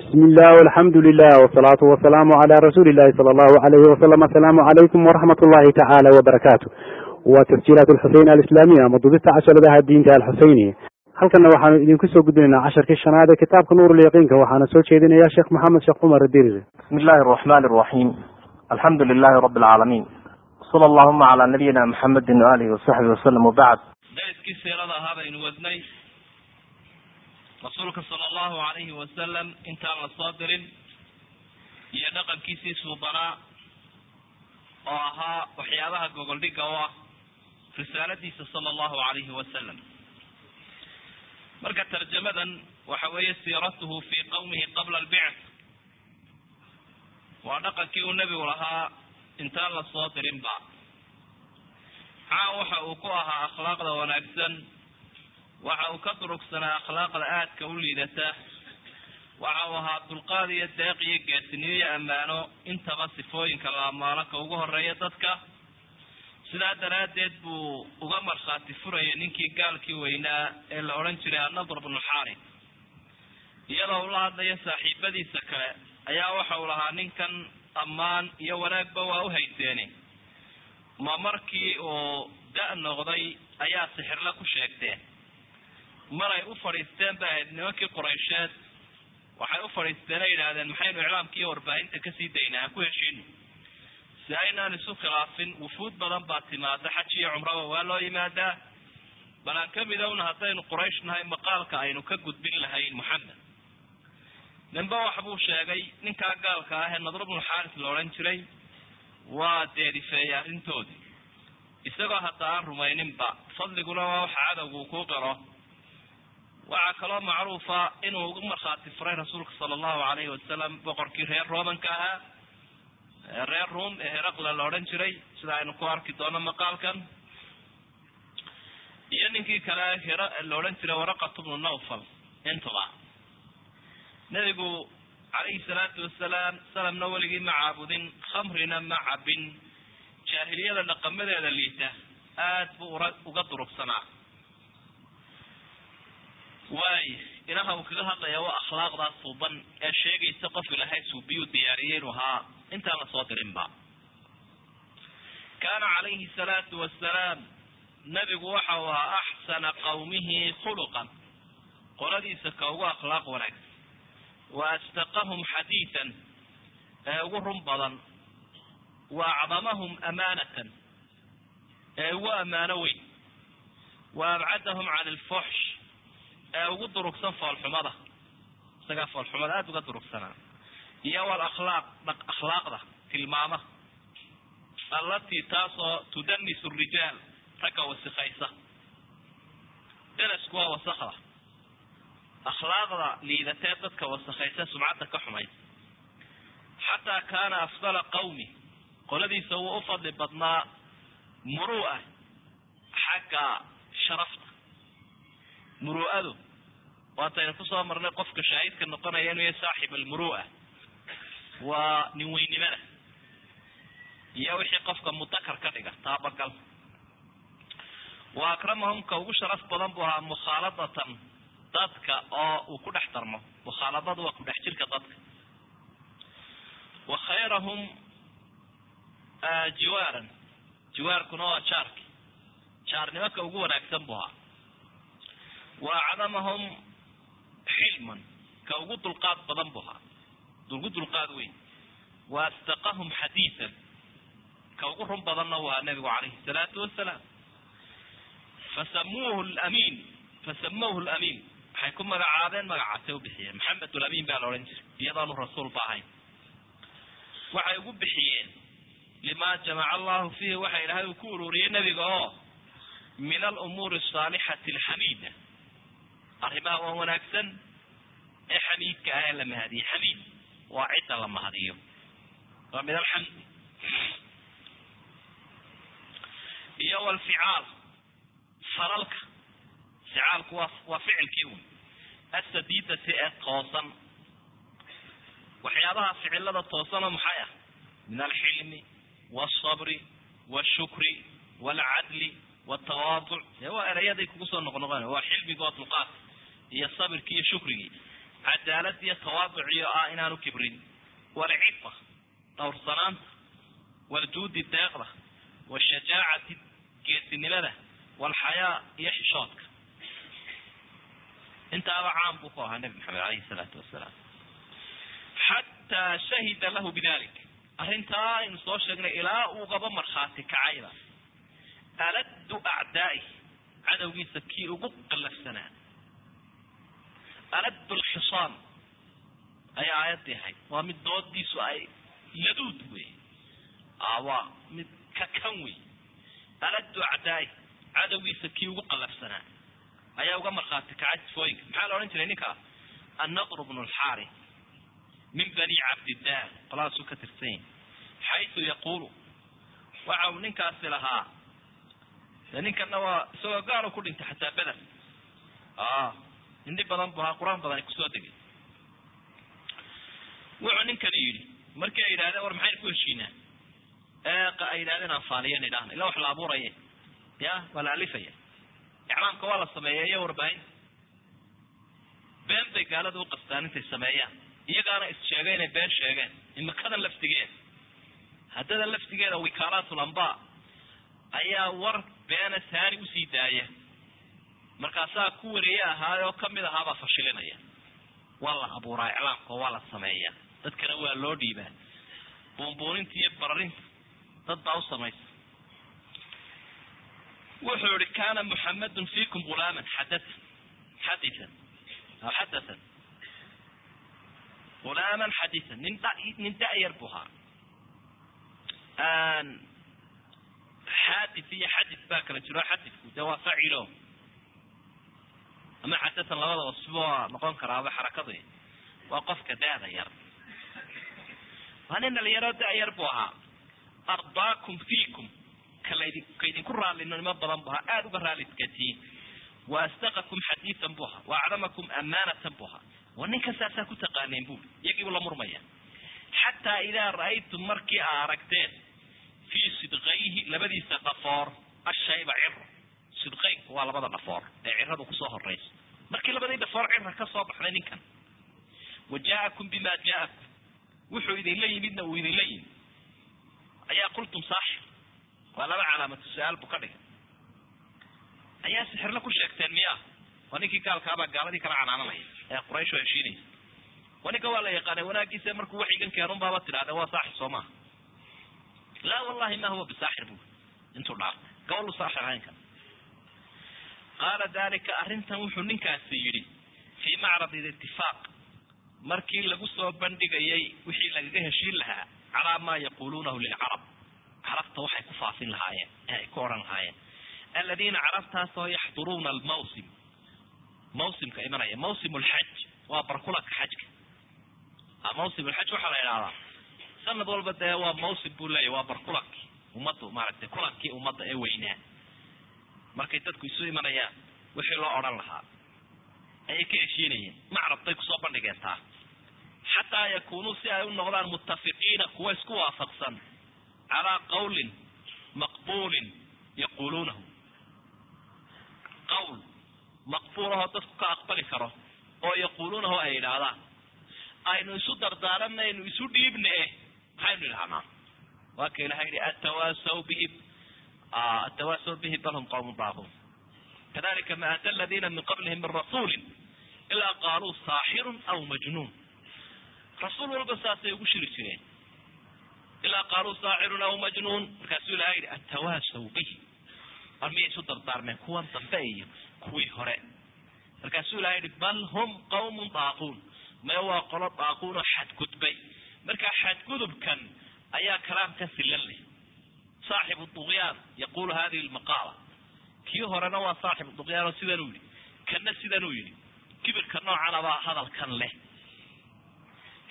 bismi illah alxamdu lilah wsalaatu wasalaamu cala rasuuli illahi sala allahu alayhi wasalam asalaamu calaykum waraxmat ullahi tacaala wabarakaatu waa tasjiilaat alxuseyn alislaamiya ama dubista casharadaha diinta alxuseyni halkana waxaanu idinku soo gudbinaynaa casharkii shanaad ee kitaabka nuurulyaqiinka waxaana soo jeedinaya sheekh maxamed sheekh cumar dirir bismi illahi araxmani araxiim alxamdu lilahi rabi alcaalamiin sala allahuma calaa nabiyina maxamedin waalihi wasaxbi wasalam wabacd dariskii siirada ahaa baynu wadnay rasuulka sala allahu alayhi wasalam intaan la soo dirin iyo dhaqankiisii suubanaa oo ahaa waxyaabaha gogoldhiga u ah risaaladiisa sala allahu alayhi wasalam marka tarjamadan waxa weeye siiratuhu fii qawmihi qabla albicth. Waa dhaqankii uu nebigu lahaa intaan la soo dirinba. Caan waxa uu ku ahaa akhlaaqda wanaagsan waxa uu ka durugsanaa akhlaaqda aadka u liidata. Waxa uu ahaa dulqaad iyo deeq iyo geesinimo iyo ammaano. Intaba sifooyinka la ammaano ka ugu horreeya dadka. Sidaa daraaddeed buu uga markhaati furayay ninkii gaalkii weynaa ee la odhan jiray annadr bnu xaari iyadoo ula hadlaya saaxiibadiisa kale ayaa waxa uu lahaa ninkan ammaan iyo wanaagba waa u hayseeni ma markii uu da- noqday ayaa sixirla ku sheegteen maray u fadhiisteen bay ahayd nimankii quraysheed waxay u fadhiisteen ay yidhaahdeen maxaynu iclaamka iyo warbaahinta ka sii daynaa ku heshiino si aynaan isu khilaafin wufuud badan baa timaada xaj iyo cumraba waa loo yimaadaa. Bal aan ka mid owna haddaynu quraysh nahay maqaalka aynu ka gudbin lahayn moxamed ninba wax buu sheegay ninkaa gaalka ah ee nadr bnu xaaris la odhan jiray waa deerifeeyey arrintoodii. Isagoo hadda aan rumayninba fadliguna waa waxa cadowgu kuu qiro waxaa kaloo macruufa inuu ugu markhaati furay rasuulka sala allahu alayhi wasalam boqorkii reer romanka ahaa. Reer rum ee heraqla la odhan jiray sida aynu ku arki doono maqaalkan. Iyo ninkii kale hera la odhan jiray waraqatu bnu nawfal intuba. Nebigu calayhi salaatu wasalaam salamna weligii ma caabudin khamrina ma cabin jaahiliyada dhaqamadeeda liita aada buu uga durugsanaa waay ilaha uu kaga hadlaya waa akhlaaqdaas suuban ee sheegaysa qof ilahay suubiyuu diyaariyay inuu ahaa intaan la soo dirinba kaana calayhi salaatu wasalaam nebigu waxa uu ahaa axsana qawmihi khuluqan. Qoladiisa ka ugu akhlaaq wanaagsan wa astaqahum xadiidan ee ugu run badan. Wa acdamahum amaanatan ee ugu ammaano weyn. Wa abcadahum can alfuxsh ee ugu durugsan foolxumada. Isagaa foolxumada aada uga durugsanaa. Iyo wal akhlaaq akhlaaqda tilmaama. Allatii taasoo tudanisu rijaal ragga wasikaysa. Delasku waa wasakda akhlaaqda liidatee dadka wasakaysa sumcadda ka xumay xataa kaana afdala qawmi qoladiisa wuu u fadli badnaa muru'a xagga sharafta muru'adu. Waataynu ku soo marnay qofka shaahidka noqonaya inuu yahay saaxib almuru'a. Waa nin weynimada iyo wixii qofka mudakar ka dhiga taabagal. Wa akramahum ka ugu sharaf badan buu ahaa mukhaaladatan dadka oo uu ku dhex darmo. Mukhaaladadu waa ku dhex jirka dadka. Wa khayrahum jiwaaran. Jiwaarkuna waa jaarki. Jaarnimo ka ugu wanaagsan buu ahaa wa acdamahum xilman ka ugu dulqaad badan buu ahaa ugu dulqaad weyn wa astaqahum xadiidan ka ugu run badanna ahaa nabigu calayhi salaatu wasalaam fasamuuhu lamiin fasamuuhu lamiin waxay ku magacaabeen magacaasay u bixiyeen maxamed ulamin baa la odhan jiray iyadoonu rasuulba ahayn waxay ugu bixiyeen lima jamaca allahu fiihi waxa ilahay uu ku ururiyey nebiga oo min alumuuri asaalixati alxamiida arrimaha waa wanaagsan ee xamiidka ah ee la mahadiyey xamiid waa cidda la mahadiyo. Waa min alxamdi iyo walficaal falalka ficaalku waa waa ficilkii un asadiidati ee toosan. Waxyaabaha ficilada toosanoo maxay ah? Min alxilmi walsabri walshukri walcadli waltawaaduc dee waa erayaday kugu soo noqnoqon waa oo dulqaadka iyo sabirkii iyo shukrigii cadaalad iyo tawaaduciyo ah inaanu kibrin. Walcifa dhowrsanaanta waljuudi deeqda. Washajaacati geesinimada. Walxayaa iyo xishoodka. Intaaba caan buu ku ahaa nabi maxamed alayhi salaatu wasalaam xataa shahida lahu bidalik arrintaa aynu soo sheegnay ilaa uu markhaati kacayba. Aladdu acdaa'i. Cadowgiisa kii ugu qallafsanaa aladdu lxisaam ayaa aayadii ahayd waa mid doodiisu ay laduud wey waa mid kakan wey aladdu acdaa'i cadowgiisa kii ugu qallafsanaa ayaa uga markhaati kacay sifooyinka maxaa la odhan jiray ninkaa annadru bnu lxaari min bani cabdidaar qoladaasuu ka tirsan. Yahi xaytu yaquulu waxa uu ninkaasi lahaa. De ninkana waa isagoo gaalo ku dhintay xataa beder indhi badan bu ahaa qur'aan badan ku soo degay? Wuxuu ninkani yidhi markii ay yidhahdeen war maxaynu ku heshiinaa? Eeqa ay yidhahdeen anfaaniyan idhaahna ila wax la abuuraye ya waa la alifaya iclaamka waa la sameeya iyo warbaahinta been bay gaalada u qastaan intay sameeyaan. Iyagaana is-sheegay inay been sheegeen. Imikadan laftigeeda haddadan laftigeeda wikaalatul amba ayaa war beena taani u sii daaya markaasaa ku wareeye ahaayoo ka mid ahaabaa fashilinaya waa la abuuraa iclaamka waa la sameeyaa. Dadkana waa loo dhiibaa. Buunbuuninta iyo bararinta dad baa u samaysa. Wuxuu ihi kana muxamadun fiikum gulaaman xadaa xadian aw xadatan gulaaman xadian nin nin da-yar bu ahaa. Xadith iyo xadith baa kala jiro xadithku de waa facilo ama xadatan labadaba siba waa noqon karaaba xarakadu. Waa qofka da-da yar. Waa nin dhalinyaro da-yar bu ahaa. Ardaakum fiikum. Kalaydin kaydinku raallinimo badan bu ahaa. Aada uga raalliskatiin wa asdaqakum xadiidan bu ahaa. Wa acdamakum amaanatan bu ahaa. Waa ninka saasaa ku taqaaneen bui iyagiibu la murmaya. Xataa idaa ra'aytum markii aa aragteen fii sidqayhi labadiisa dhafoor ashayba ciro waa labada dhafoor ee ciradu ku soo horeysa markii labadii dhafoor cira ka soo baxday ninkan wa jaa-akum bima jaa-akum wuxuu idinla yimidna uu idinla yimid. Ayaa qultum saaxir. Waa laba calaamatu su'aal buu ka dhigay. Ayaa sixirla ku sheegteen miya waa ninkii gaalkaabaa gaaladii kala canaananaya ee quraysh oo heshiinaysa. Waa ninka waa la yaqaanay wanaagiisa markuu waxigan keenun baaba tidhahde waa saaxir soo maha laa wallahi ma huwa bisaaxir bu intuu dhaaf gabalu saaxir ahaynka qaala dalika arrintan wuxuu ninkaasi yidhi fii macrad itifaaq markii lagu soo bandhigayay wixii lagaga heshiin lahaa calaa maa yaquluunahu lilcarab. Carabta waxay ku faafin lahaayeen ee ay ku odhan lahaayeen. Aladiina carabtaasoo yaxduruuna almawsim. Mawsimka imanaya mawsim lxaj waa barkulanka xajka. Mawsim lxaj waxaa la idhahdaa sanad walba dee waa mawsim buu leeyahy waa barkulankii ummaddu maaragtay kulankii ummadda ee weynaa markay dadku isu imanayaan wixii loo odhan lahaa ayay ka heshiinayeen. Macrad bay ku soo bandhigeen taa xataa yakunuu si ay u noqdaan muttafiqiina kuwa isku waafaqsan calaa qawlin maqbuulin yaquluunahu qawl maqbuulahoo dadku ka aqbali karo oo yaquuluunahu ay idhaahdaan aynu isu dardaaranaynu isu dhiibne maxaynu idhahnaa waa ka ilaha yihi atawaasaw bihi atawaasaw bihi bal hum qawmun daaquun kadalika ma ata aladina min qablihim min rasuulin ilaa qaaluu saaxirun aw majnuun rasuul walba saasay ugu shiri jireen ilaa qaaluu saaxirun aw majnuun markaasuu ilaha yihi atawaasaw bihi war miyay isu dardaarmeen kuwan dambe iyo kuwii hore markaasuu ilaha yihi bal hum qawmun daaquun mae waa qolo daaquunoo xadgudbay markaa xadgudubkan ayaa kalaamka silan leh saaxibu duqyaan yaqulu hadihi lmaqaala kii horena waa saaxibu duqyaanoo sidanuu yidhi kana sidanuu yidhi kibirka noocanabaa hadalkan leh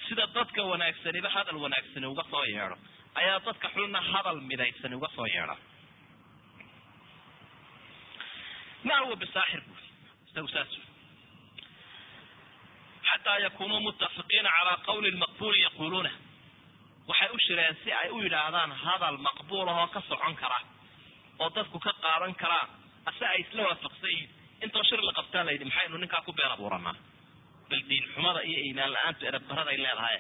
sida dadka wanaagsaniba hadal wanaagsani uga soo yeedho ayaa dadka xunna hadal midaysani uga soo yeedha ma huwa bisaaxir bui isagu saas xataa yakunuu muttafiqiina calaa qawli maqbuuli yaquluuna waxay u shireen si ay u yidhaahdaan hadal maqbuul ahoo ka socon kara oo dadku ka qaadan karaan ase ay isla waafaqsan yihiin. Intoo shir la qabtaa la yidhi maxaynu ninkaa ku been abuuranaa bal diin xumada iyo iimaan la'aantu erabdarada ay leedahay.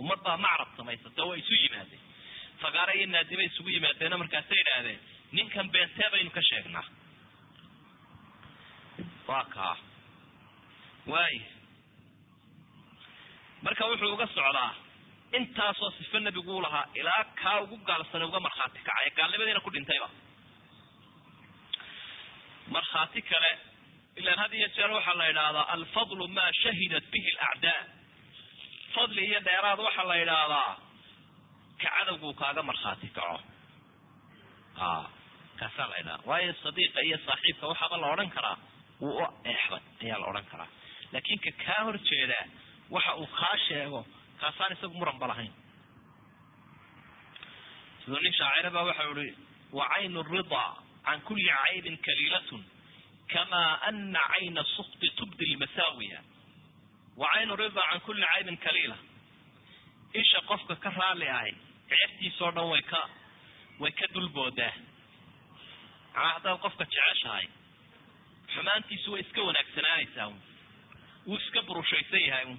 Ummad baa macrab samaysata waa isu yimaadeen. Fagaare iyo naadibay isugu yimaadeeno markaasay idhaahdeen ninkan beentee baynu ka sheegnaa. Waa kaa. Waaya marka wuxuu uga socdaa intaasoo sifo nebigu u lahaa ilaa kaa ugu gaalsane uga markhaati kacay. Gaalnimadiina ku dhintayba markhaati kale ilaan had iyo jeer waxaa la idhaahdaa alfadlu maa shahidat bihi alacdaa. Fadli iyo dheeraad waxaa la idhaahdaa ka cadowguu kaaga markhaati kaco. A kaasaa la idhaha waayo sadiiqa iyo saaxiibka waxaaba la odhan karaa wuu u eexday ayaa la odhan karaa. Laakin ka kaa hor jeedaa waxa uu kaa sheego kaasaan isagu muranba lahayn. Siduu nin shaacira ba waxau ihi wa caynu ridaa can kuli caybin kaliilatun kama ana cayna sukti tubdi lmasaawiya. Wa caynu ridaa can kuli caybin kaliila. Isha qofka ka raali ahay ceebtiisao dhan way ka way ka dulboodaa macnaa haddaad qofka jeceshahay xumaantiisu way iska wanaagsanaanaysaa un wuu iska burushaysan yahay un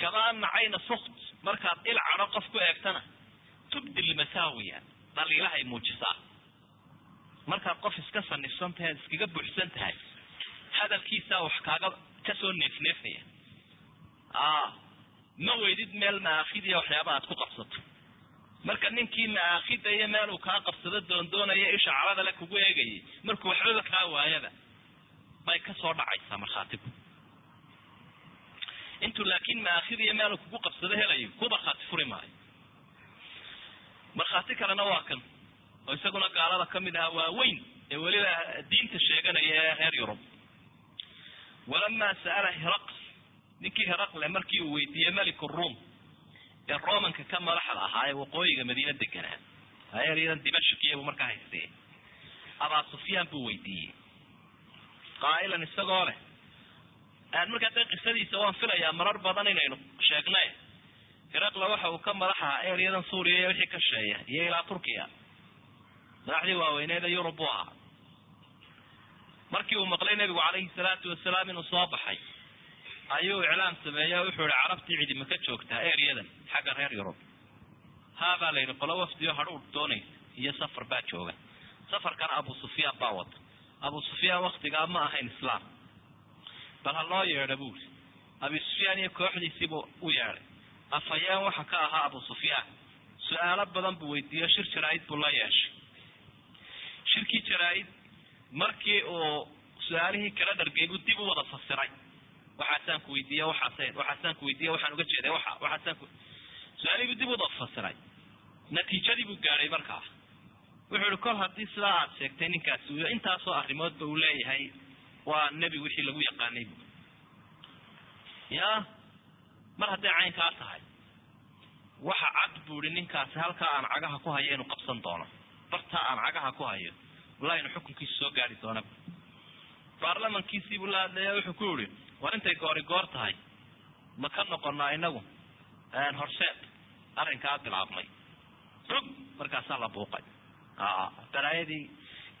kama ana cayna sukt markaad il cadho qof ku eegtana tubdi lmasaawiya dhaliilahay muujisaa markaad qof iska sanifsan tahay ad iskaga buuxsan tahay hadalkiisaa wax kaaga ka soo neefneefaya a ma weydid meel maaakidiya waxyaaba aad ku qabsato marka ninkii maaakida iyo meel uu kaa qabsado doondoonaya isha calada le kugu eegayay markuu waxbaba kaa waayaba bay ka soo dhacaysaa markhaatigu intuu laakin maaakid iyo meel uu kugu qabsado helayo? Ku markhaati furi maayo. Markhaati kalena waa kan. Oo isaguna gaalada ka mid aha waaweyn ee weliba diinta sheeganaya ee reer yurub. Walamaa sa'ala hiraql ninkii hiraqle markii uu weydiiyey malik ruom ee romanka ka madaxda ahaa ee waqooyiga madiina deganaa aeryadan dimashik iyabu markaa haystee. Abaa sufyaan buu weydiiyey. Qaa'ilan isagoo leh markaa de qisadiisa waan filayaa marar badan inaynu sheegnay. Hiraqle waxa uu ka madax ahaa eryadan suuriya iyo wixii ka sheeya iyo ilaa turkiya madaxdii waaweyneeda yurub buu ahaa. Markii uu maqlay nebigu calayhi salaatu wasalaam inuu soo baxay ayuu iclaam sameeyey o wuxuu ihi carabtii cidima ka joogtaa eryadan xagga reer yurub. Haa baa la yidhi qolo wafdiyo hadhuur doonaysa iyo safar baa jooga. Safarkana abu sufyaan baa wada abu sufyaan waktigaa ma ahayn islaam bal ha loo yeedha buuri abi sufyaan iyo kooxdiisiibuu u yeedhay afhayeen waxa ka ahaa abu sufyaan. Su'aalo badan buu weydiiyo shir jaraa-id buu la yeeshay. Shirkii jaraa-id markii uu su'aalihii kala dhargay buu dib u wada fasiray. Waxaasaan ku weydiiye waxaas waxaasaan ku weydiiye waxaan uga jeeday waxa waxaasaan ku su'aalihii buu dib u wada fasiray. Natiijadii buu gaadhay markaa. Wuxuu ihi kol haddii sidaa aad sheegtay ninkaasi intaasoo arrimoodba uu leeyahay waa nebi wixii lagu yaqaanay bu ya mar hadday caynkaa tahay waxa cad bu ihi ninkaasi halkaa aan cagaha ku hayo inuu qabsan doono. Bartaa aan cagaha ku hayo wallahi inu xukunkiisa soo gaari doona baarlamankiisiibuu la hadlaya wuxuu ku yihi war intay goori goor tahay ma ka noqonaa inagu horseed arrinkaa bilaabmay. Rog markaasaa la buuqay. Balaayadii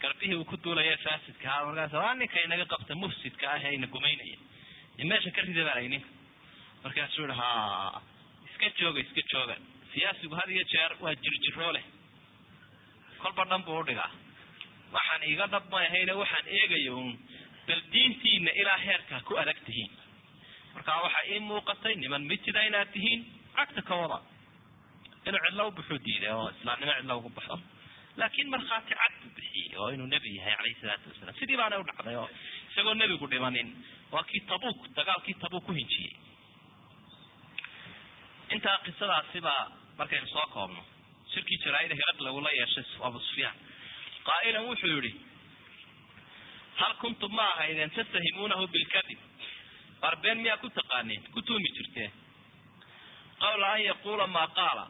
garbihii uu ku duulaya faasidka ahaa markaas waa ninka inaga qabta mufsidka ah ee ina gumaynaya meesha ka rida baa ninka markaasuu ihi ha iska jooga iska jooga. Siyaasigu had iyo jeer waa jirjiroo leh. Kolba dhan buu udhigaa waxaan iiga dhab may ahayne waxaan eegaya un bal diintiina ilaa heerkaa ku adag tihiin. Markaa waxaa ii muuqatay niman mitida inaad tihiin cagta ka wada. Inuu cidlo ubuxuu diiday oo islaamnimo cidlo ugu baxo laakin markhaati cad buu bixiyey oo inuu nebi yahay calayhi salaatu wasalaam sidii baana u dhacday oo isagoo nebigu dhimanin waa kii tabuuk dagaalkii tabuuk ku hinjiyey intaa qisadaasibaa markaynu soo koobno shirkii jaraa-ida hiraqle uu la yeeshay abu sufyaan qaa'ilan wuxuu yihi hal kuntum ma ahaydeen tastahimuunahu bilkadib barbeen miyaa ku taqaaneen ku tuumi jirteen qawla an yaquula maa qaala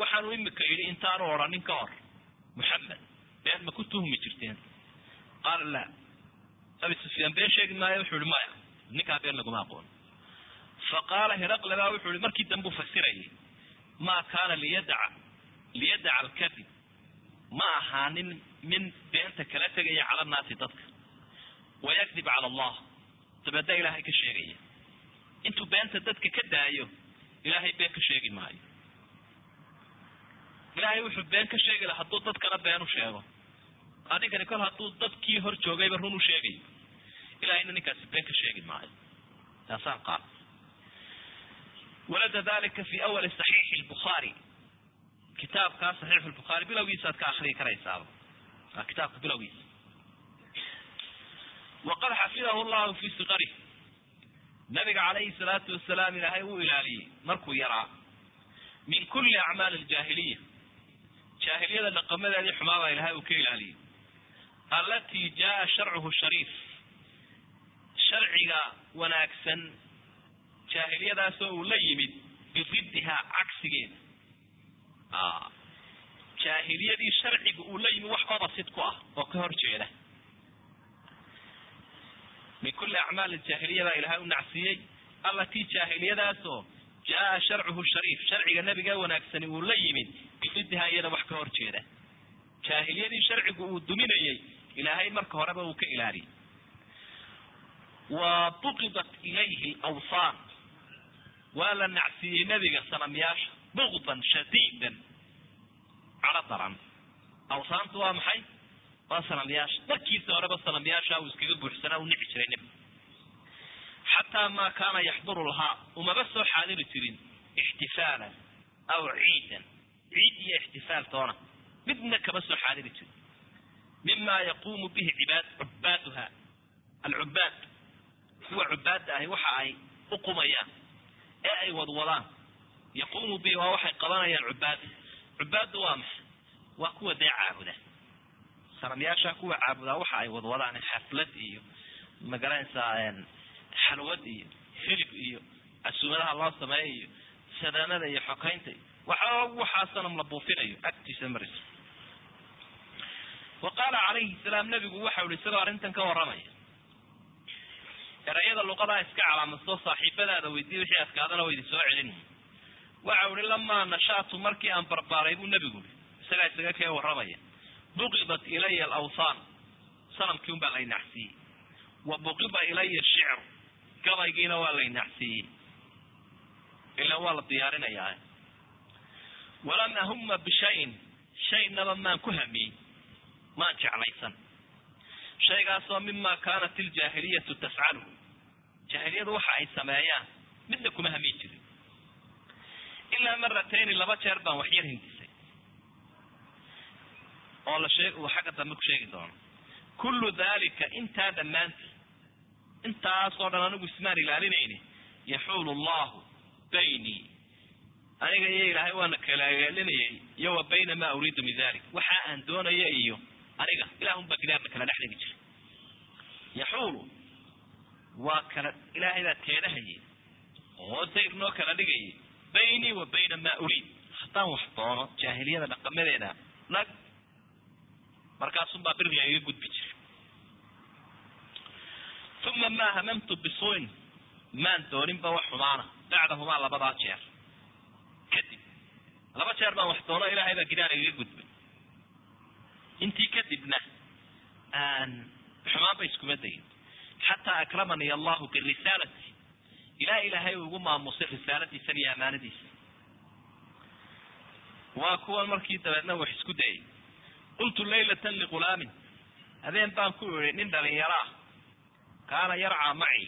waxaanu imika yidhi intaanu odhanin ka hor muxamed been ma ku tuhmi jirteen qaala la abi sufyaan been sheegi maayo wuxuu ihi maya ninkaa been laguma aqoon fa qaala hiraqle baa wuxuu ihi markii dambu fasirayay maa kaana liyadaca liyadaca alkadib ma ahaanin min beenta kala tegaya cala naasi dadka wayakdib cala allah dabeedna ilaahay ka sheegaya intuu beenta dadka ka daayo ilaahay been ka sheegi maayo ilaahay wuxuu been ka sheegi laha hadduu dadkana been u sheego. Adinkani kol hadduu dadkii hor joogayba run u sheegayo ilahayna ninkaasi been ka sheegi maayo. Taasaan qaad walada dalika fi awali saxiixi lbukhaari kitaabkaa saxiixu lbukhaari bilowgiisaad ka akriyi karaysaaba. Waa kitaabka bilowgiisa. Waqad xafidahu llahu fi siqari. Nabiga calayhi salaatu wasalaam ilaahay wuu ilaaliyey markuu yaraa. Min kuli acmaali aljaahiliya jaahiliyada dhaqamadeedii xumaabaa ilahay uu ka ilaaliyey. Allatii jaa sharcuhu shariif. Sharciga wanaagsan jaahiliyadaasoo uu la yimid biriddihaa cagsigeeda jaahiliyadii sharciga uu la yimid wax obasid ku ah oo ka hor jeeda. Min kuli acmaali jaahiliya baa ilahay u nacsiiyey. Allatii jaahiliyadaasoo jaa sharcuhu shariif. Sharciga nabiga wanaagsani uu la yimid. Biriddihaa iyada wax ka hor jeeda. Jaahiliyadii sharcigu uu duminayey ilaahay marka horeba uu ka ilaaliyey wa buqidat ilayhi alawsaan. Waa la nacsiiyey nabiga sanamyaasha bugdan shadiidan. Calo daran. Awsaantu waa maxay? Waa sanamyaasha markiisa horeba sanamyaasha uu iskaga buuxsanaa u nici jiray nebigu xataa maa kaana yaxduru lahaa umaba soo xaadiri jirin ixtifaalan aw ciidan. Ciid iyo ixtifaal toona midna kama soo xaadiri jirin. Mima yaquumu bihi cibaad cubaaduha alcubaad kuwa cubaadda ahi waxa ay uqumayaan ee ay wadwadaan. Yaquumu bihi waa waxay qabanayaan cubaada cubaaddu waa maxay? Waa kuwa dee caabuda. Sanamyaasha kuwa caabudaa waxa ay wadwadaan xaflad iyo ma garanaysaa xalwad iyo hilib iyo casuumadaha loo sameeyo iyo sadaanada iyo xokaynta waxa waxaa sanam la buufinayo agtiisa marayso wa qaala calayhi salaam nabigu waxau ihi isagoo arrintan ka warramaya erayada luqadaa iska calaamadso saaxiibadaada weydiiy wixii adkaadana wa soo celin. Waxau ihi lamaa nashatu markii aan barbaaray buu nabigu i isagaa isaga kee warramaya buqidat ilaya alawsaan sanamkii un baa nacsiiyey wa buqida ilaya shicr gabaygiina waa lay nacsiiyey ila waa la diyaarinayaa. Walam ahuma bishayin shaynaba maan ku hamiyey. Maan jeclaysan. Shaygaasoo mima kaanat iljaahiliyatu tafcaluhu jaahiliyadu waxa ay sameeyaan midna kuma hamiyi jirin. Ilaa maratayni laba jeer baan waxyar hindisay oo la sheeg uu xagga dambe ku sheegi doono. Kullu dalika intaa dhammaantii intaasoo dhan anigu ismaan ilaalinayni yaxuulu allahu baynii aniga iyo ilaahay waana kala eelinayay iyo wa bayna maa uriidu min dalik waxa aan doonaya iyo aniga ilahunbaa gidaarna kala dhex dhigi jira yaxuulu waa kala ilaahay baa teedahayay oo dayr noo kala dhigayay baynii wa bayna maa uriid. Haddaan wax doono jaahiliyada dhaqamadeeda nag markaasunbaa biriga iga gudbi jira uma maa hamamtu bisuin maan dooninba wax xumaana bacdahumaa labadaa jeer kadib laba jeer baan wax doono ilaahay baa gidaar igaga gudbay intii kadibna aan xumaanba iskuma dayin xataa akramanii allahu birisaalati ilaa ilaahay uu igu maamusay risaaladiisan iyo amaanadiisa waa kuwan markii dabeedna wax isku dayay qultu laylatan liqulaamin habeen baan ku idhi nin dhalinyaro ah kaana yarcaa maci.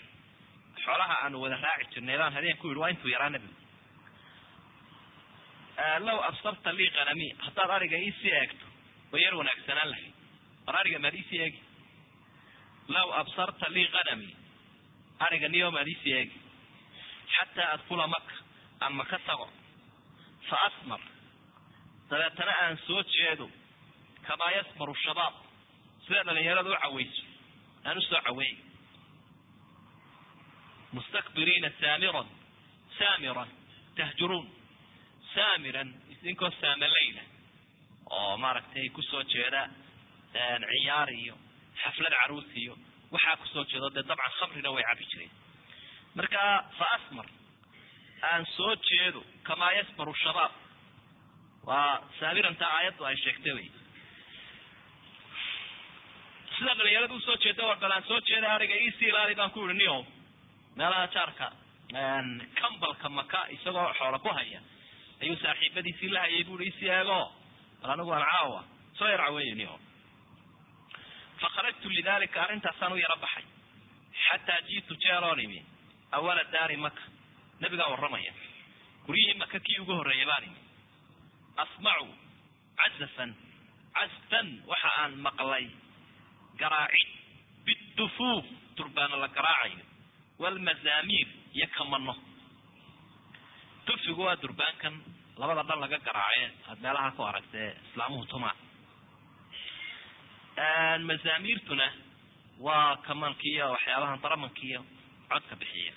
Xoolaha aanu wada raaci jirnay baan habeen ku yidhi waa intuu yaraa nabigu law absarta lii kanami haddaad ariga iisii eegto way yar wanaagsanaan lahayd. War ariga maad iisii eegi. Law absarta lii kanami ariga niyo maad iisii eegi. Xataa adkula maka aan maka tago. Fa asmar dabeetana aan soo jeedo. Kamaa yasmaru shabaab sida dhalinyarada u cawayso aan u soo caweey mustakbiriina saamiran saamiran tahjuruun saamiran idinkoo saamaleyla oo maaragtay ku soo jeeda ciyaar iyo xaflad caruus iyo waxaa ku soo jeedo dee dabcan khamrina way cabi jireen marka fa asmar aan soo jeedo kamaa yasmaru shabaab waa saamiranta aayaddu ay sheegtay wey sida dhalinyarada u soo jeeda war bal aan soo jeeda ariga iisii ilaali baan ku ihi nio meelaha jaarka cambalka maka isagoo xoolo ku haya ayuu saaxiibadiisii la hayay bui isi eego bal anigu aan caawa soo yar caweynio fakharajtu lidalika arrintaasaan u yaro baxay xataa jiitu jeeroon imi awala daari maka nabigaa warramaya. Guryihii maka kii ugu horreeya baan imi. Asmacu cazafan casfan waxa aan maqlay. Garaacid bidufuuf durbaano la garaacayo walmazaamiir iyo kamano dufigu waa durbaankan labada dhan laga garaace aada meelaha ku aragtee islaamuhu tumaan mazaamiirtuna waa kamankiiyo waxyaabahan daramankiiyo codka bixiya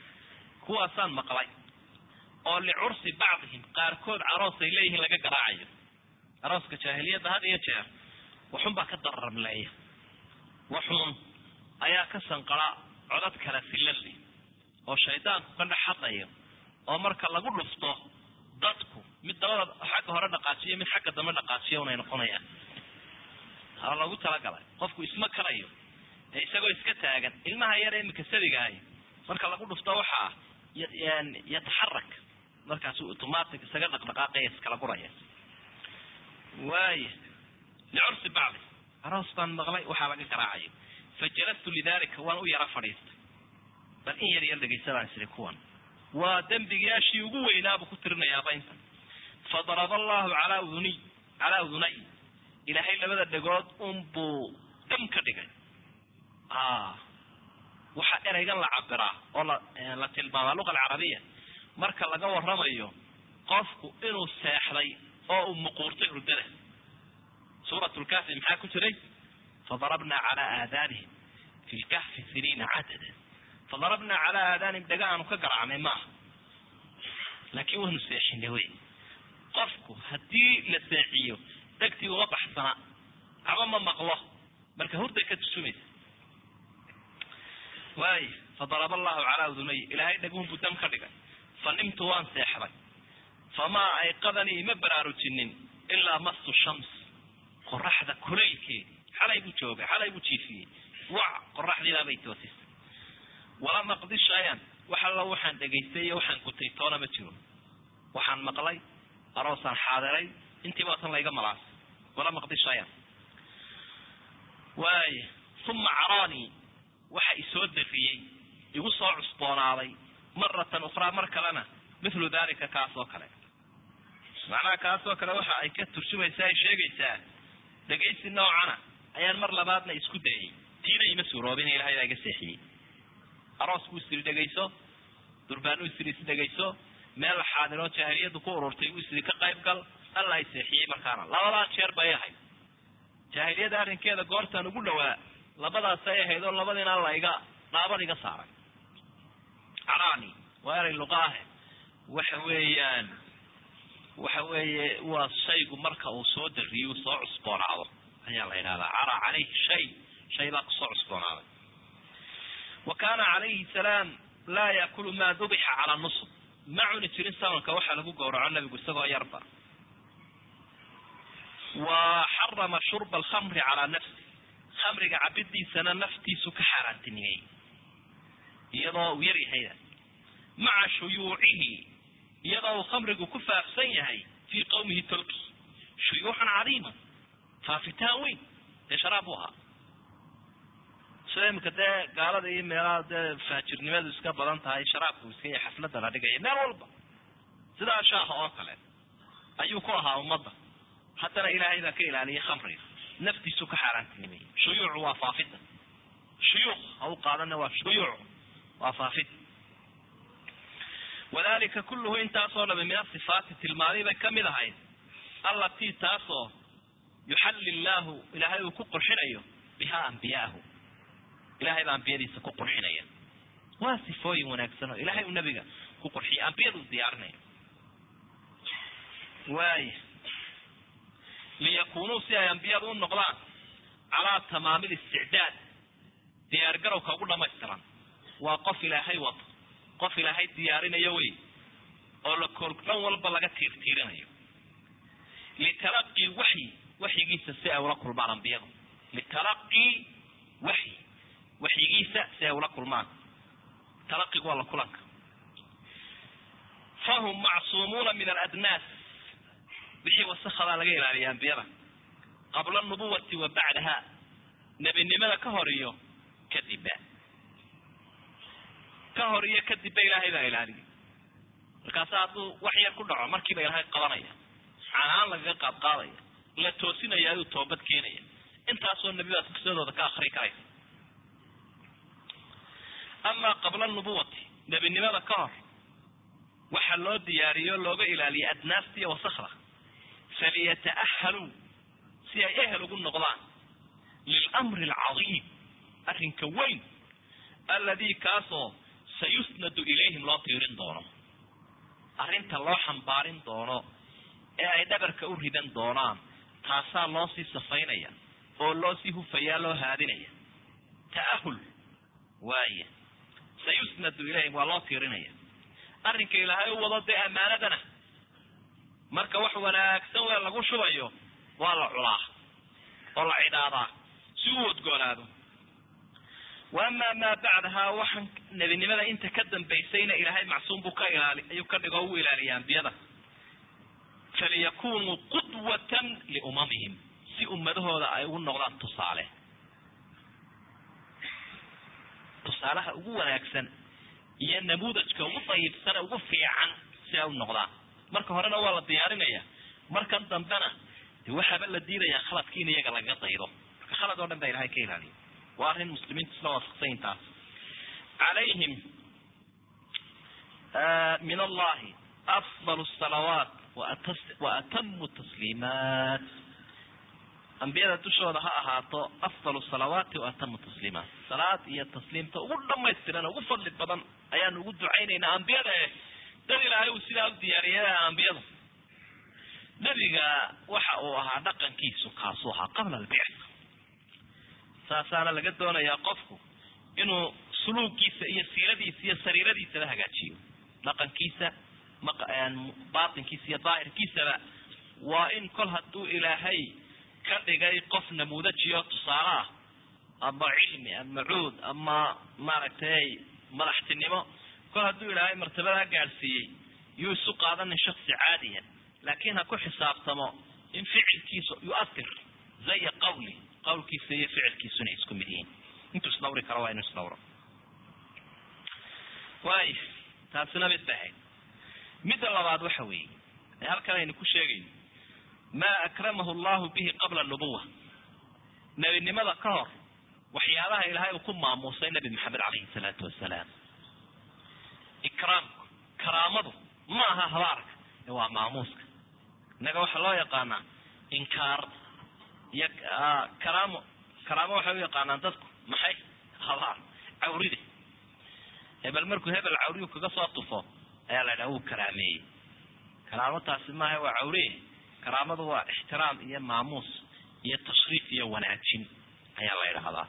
kuwaasaan maqlay oo licursi bacdihim qaarkood aroos ay leeyihiin laga garaacayo arooska jaahiliyadda had iyo jeer waxun baa ka dararmleeya waxuun ayaa ka sanqara codad kala filali oo shaydaanku ka dhex hadlayo oo marka lagu dhufto dadku mid dabada xagga hore dhaqaajiyo mid xagga dambe dhaqaajiyo unay noqonayaan. Aa lagu talagalay. Qofku isma karayo ee isagoo iska taagan ilmaha yar ee imika sadigahay marka lagu dhufto waxaa yataxarak markaasu automatic isaga dhaqdhaqaaqaya iskala guraya. Waaya licursi bacdi aroos baan maqlay waxaa laga garaacayo fajalastu lidalika waan u yara fadhiistay bal in yar yar dhegaysadaan isiri kuwan. Waa dembigaashii ugu weynaabu ku tirinayaaba inta fadaraba allahu calaa uduniy calaa udunay ilaahay labada dhegood unbuu dham ka dhigay waxaa ereygan la cabiraa oo la la tilmaamaa luqa alcarabiya. Marka laga waramayo qofku inuu seexday oo uu muquurtay hurdada. Suurat lkahfi maxaa ku jiray? Fadarabnaa calaa aadaanihim fi lkahfi siniina cadada fadarabnaa calaa aadaanihim dhaga aanu ka garaacnay maaha laakiin waanu seexinay wey qofku haddii la seexiyo dhegtii uma baxsana ama ma maqlo marka hurday ka tusumaysa waay fadaraba allahu calaa udunay ilaahay dhaguhunbuu dam ka dhigay fa nimtu waan seexday famaa ayqadanii ima baraarujinin ilaa masu shams qoraxda kulaylkeedi xalay buu joogay xalay buu jiifiyey wac qoraxdiidaabay toosisay walam aqdi shayan wax alla waxaan dhegaystay iyo waxaan gutay toona ma jiro. Waxaan maqlay aroosaan xaadiray intiiba tan layga malaasay walam aqdi shayan waaya uma caraanii waxa isoo dariyey igu soo cusboonaaday maratan ukhraa mar kalena mithlu dalika kaas oo kale. Macnaha kaas oo kale waxa ay ka turjumaysaa ay sheegaysaa dhegaysi noocana ayaan mar labaadna isku dayay tiina ima suuroobin ilahay baa iga seexiyey aroos buu isiri dhegayso durbaan u isiri is dhegayso meel xaadiroo jaahiliyadu ku ururtay buu isiri ka qayb gal alla ay seexiyey markaana. Labadaa jeer bay ahayd. Jaahiliyada arrinkeeda goortaan ugu dhawaa labadaasay ahayd oo labadiina alla iga dhaabad iga saaray. Caraani waa eray luqa ahe waxa weeyaan waxa weeye waa shaygu marka uu soo dariyo soo cusboonaado ayaa la yidhahdaa cara caleyhi shay shay baa ku soo cusboonaaday wa kaana calayhi salaam laa yaakulu maa dubixa calaa nusb ma cuni jirin samanka waxaa lagu gowraco nabigu isagoo yarba wa xarama shurba alkhamri calaa nafsi. Khamriga cabidiisana naftiisu ka xaaraantinimey iyadoo uu yar yahayda maca shuyuucihi. Iyadoo uu khamrigu ku faafsan yahay fii qawmihi tolki. Shuyuuxan cadiima faafitaan weyn. Dee sharaab buu ahaa imika dee gaalada iyo meelaha dee faajirnimadu iska badan tahay sharaabku iska yahay xaflada la dhigaya meel walba sidaa shaaha oo kale ayuu ku ahaa ummadda. Haddana ilaahay baa ka ilaaliyay khamriga. Naftiisu ka xaaraantinimay shuyuucu waa faafida. Shuyuuq ha u qaadana waa shuyuuc waa faafid wadalika kulluhu intaasoo dhami min asifaati tilmaamii bay ka mid ahayd. Allatii taasoo yuxalli llaahu ilaahay uu ku qurxinayo bihaa ambiyaahu ilahay baa ambiyadiisa ku qurxinaya. Waa sifooyin wanaagsan oo ilahay uu nabiga ku qurxiya ambiyadu diyaarinaya waaya liyakunuu si ay ambiyadu u noqdaan calaa tamaami listicdaad diyaargarowka ugu dhamaystiran waa qof ilaahay wato qof ilaahay diyaarinayo wey. Oo la kool dhan walba laga tiirtiirinayo. Litalaqii waxyi waxyigiisa si ay ula kulmaan ambiyadu. Litalaqii waxyi waxyigiisa si ay ula kulmaan. Talaqigu waa la kulanka. Fahum macsuumuuna min aladnaas. Wixii wasakhadaa laga ilaaliya ambiyada qabla anubuwati wa bacdaha. Nebinimada ka hor iyo kadibba ka hor iyo kadibba ilaahay baa ilaaliya markaasa hadduu wax yar ku dhaco markiiba ilaahay qabanaya. Canaan lagaga qaadqaadaya la toosinaya aduu toobad keenaya. Intaasoo nebi baad qisadooda ka akri karaysa amaa qabla nubuwati nebinimada ka hor waxaa loo diyaariyo looga ilaaliya adnaasta iyo wasakda faliyata'ahaluu si ay ehel ugu noqdaan lilamri alcadiim arrinka weyn alladii kaasoo sayusnadu ilayhim loo tiirin doono. Arrinta loo xambaarin doono ee ay dhabarka u ridan doonaan taasaa loo sii safaynaya oo loo sii hufayaa loo haadinaya. Ta'ahul waaya sayusnadu ilayhim waa loo tiirinaya arrinka ilaahay u wado dee ammaanadana. Marka wax wanaagsan weel lagu shubayo waa la culaa oo la cidhaadaa si uu odgoonaado wa amaa maa bacdahaa waxaan nebinimada inta ka dambaysayna ilaahay macsuum buu ka ilaali ayuu ka dhigo u ilaaliya ambiyada faliyakunuu qudwatan liumamihim si ummadahooda ay ugu noqdaan tusaale tusaalaha ugu wanaagsan iyo namuudajka ugu dayibsane ugu fiican si ay u noqdaan. Marka horena waa la diyaarinaya. Markan dambena de waxaaba la diidayaa khaladki in iyaga lagaga daydo marka khalad oo dhan baa ilahay ka ilaaliya. Waa arrin muslimiintu isla waafaqsan intaas calayhim min allahi afdal salawaat wa atamu tasliimaat ambiyada dushooda ha ahaato afdal salawaati wa atamu tasliimaat. Salaad iyo tasliimta ugu dhamaystiran ugu fadli badan ayaanu ugu ducaynaynaa ambiyada e dad ilaahay uu sidaa u diyaariyay ambiyadu. Nebiga waxa uu ahaa dhaqankiisu kaasuu ahaa qabla albicsa saasaana laga doonayaa qofku inuu suluugiisa iyo siiradiisa iyo sariiradiisaba hagaajiyo. Dhaqankiisa batinkiisa iyo daahirkiisaba. Waa in kol hadduu ilaahay ka dhigay qof namuudajiyo tusaale ah ama cilmi ama cuud ama maaragtay madaxtinimo. Kol hadduu ilaahay martabadaa gaadhsiiyey yuu isu qaadanin shaksi caadiya laakiin ha ku xisaabtamo in ficilkiisu yuathir zaya qawli qawlkiisa iyo ficilkiisu inay isku mid yihiin. Intuu isdhawri karo waa inuu isdhawro waay taasina mid bahayd midda labaad waxa weeye ee halkan aynu ku sheegayno maa akramahu allahu bihi qabla nubuwa nebinimada ka hor waxyaabaha ilaahay uu ku maamuusay nabi maxamed caleyhi salaatu wasalaam ikraamku karaamadu ma aha habaarka waa maamuuska. Innaga waxaa loo yaqaanaa inkaar iyo karaamo karaamo waxay u yaqaanaan dadku maxay? Habaar cawride. Hebel markuu hebel cawriyu kaga soo tufo ayaa la ydhaha wuu karaameeyey. Karaamo taasi maaha waa cawriye karaamadu waa ixtiraam iyo maamuus iyo tashriif iyo wanaajin ayaa la ydhahdaa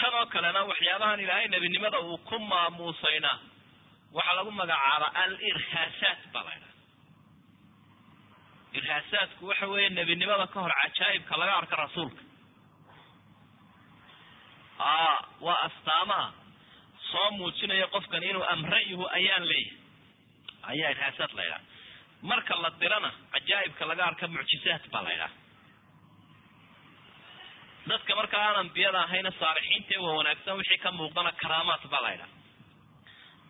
kan oo kalena waxyaabahan ilaahay nebinimada uu ku maamuusayna waxaa lagu magacaaba alirhaasaat baa la ydhaha irhaasaadku waxa weeye nebinimada ka hor cajaa'ibka laga arka rasuulka. A waa astaamaha soo muujinaya qofkan inuu amran yahu ayaan leeyahay ayaa irhaasaad la ydhaha marka la dirana cajaa'ibka laga arka mucjizaat baa la ydhaha dadka marka aan ambiyada ahayna saalixiinta waa wanaagsan wixii ka muuqdana karaamaat baa la ydhaha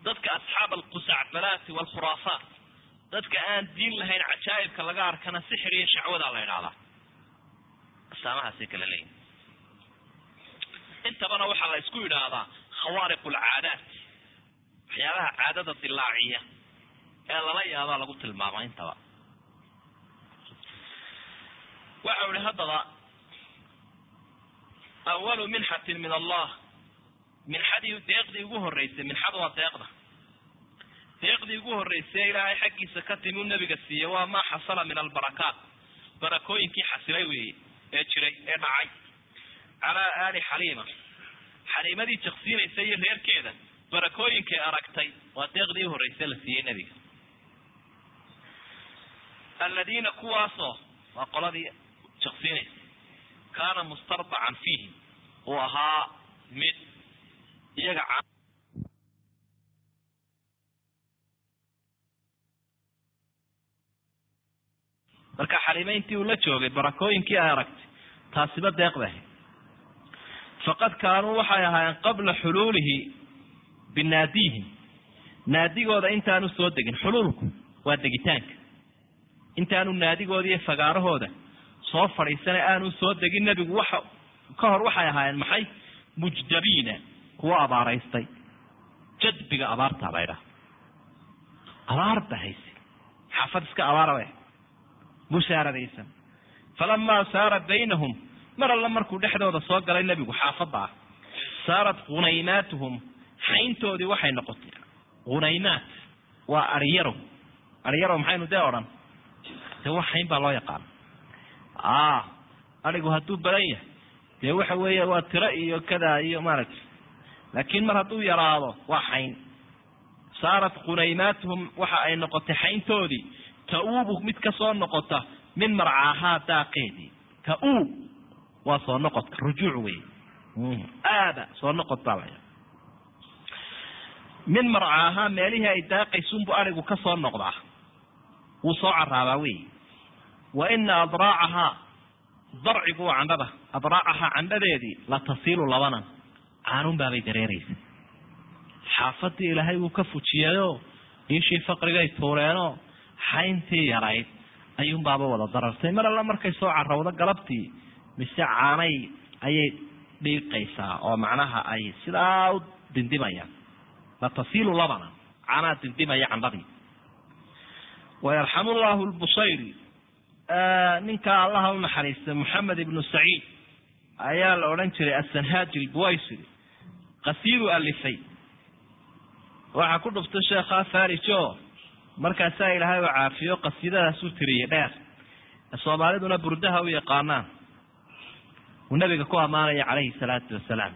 dadka asxaab alqusacbalaati waalkhuraafaat dadka aan diin lahayn cajaa'ibka laga arkana sixir iyo shacwadaa la ydhahdaa astaamahaasay kala leeyihiin intabana waxaa la isku yidhaahdaa khawaariq alcaadaat waxyaabaha caadada dilaaciya ee lala yaabaa lagu tilmaama intaba. Waxau ihi haddaba awalu minxatin min allah. Minxadii deeqdii ugu horeysay minxad waa deeqda. Deeqdii ugu horeysay ilaahay xaggiisa ka timi u nabiga siiye waa maa xasala min albarakaat. Barakooyinkii xasilay weeye ee jiray ee dhacay. Calaa aali xaliima. Xaliimadii jaqsiinaysa iyo reerkeeda barakooyinkay aragtay waa deeqdii uhoreysay la siiyey nebiga aladiina kuwaasoo waa qoladii jaqsiinaysa kaana mustardacan fiihim uu ahaa mid iyaga marka xalimeyntii uu la joogay barakooyinkii ay aragtay taasiba deeqdahay faqad kaanuu waxay ahaayeen qabla xuluulihi binaadiihim naadigooda intaanu soo degin xuluulku waa degitaanka intaanu naadigooda iyo fagaarahooda soo fadhiisana aanu soo degin nebigu waxa ka hor waxay ahaayeen maxay? Mujdabiina kuwa abaaraystay. Jadbiga abaartaa la ydhaha abaar ba hayse. Xaafad iska abaaraba mushaaradaysan falamaa saara baynahum mar alla markuu dhexdooda soo galay nebigu xaafadda ah saarat hunaymaatuhum xayntoodii waxay noqotay. Hunaymaat waa aryarow aryarow maxaynu dee odhan dee wax xayn baa loo yaqaana a arigu hadduu badan yahay. Dee waxa weeye waa tiro iyo kada iyo maaragtay. Laakiin mar hadduu yaraado waa xayn. Saarat khunaymaatuhum waxa ay noqotay xayntoodii. Ta-uubu mid ka soo noqota min marcaahaa daaqeedii. Ta-uub waa soo noqodka rujuuc wey aada soo noqod baa laya min marcaahaa meelihii ay daaqaysunbu arigu ka soo noqdaa. Wuu soo caraabaa wey wa ina adraacahaa darcigu waa candhada adraacahaa candhadeedii la tasiilu labanan caanun baabay dareeraysa xaafadii ilaahay wuu ka fujiyayo diishii faqrigay tuureenoo xayntii yarayd ayuunbaaba wada darartay mar alla markay soo carawdo galabtii mise caanay ayay dhiiqaysaa oo macnaha ay sidaa u dindimayaan la tasiilu labana caanaa dindimaya candhadii wayarxamu llahu lbusayri ninkaa allaha u naxariista moxamed ibnu saciid ayaa la odhan jiray asanhaaji lbuwaysiri qasiidu alifay waxaa ku dhuftay sheekhaa farijo markaasaa ilaahay u caafiyo qasiidadaasuu tiriyey dheer. Soomaaliduna burdaha u yaqaanaan. Uu nabiga ku ammaanaya calayhi salaatu wasalaam.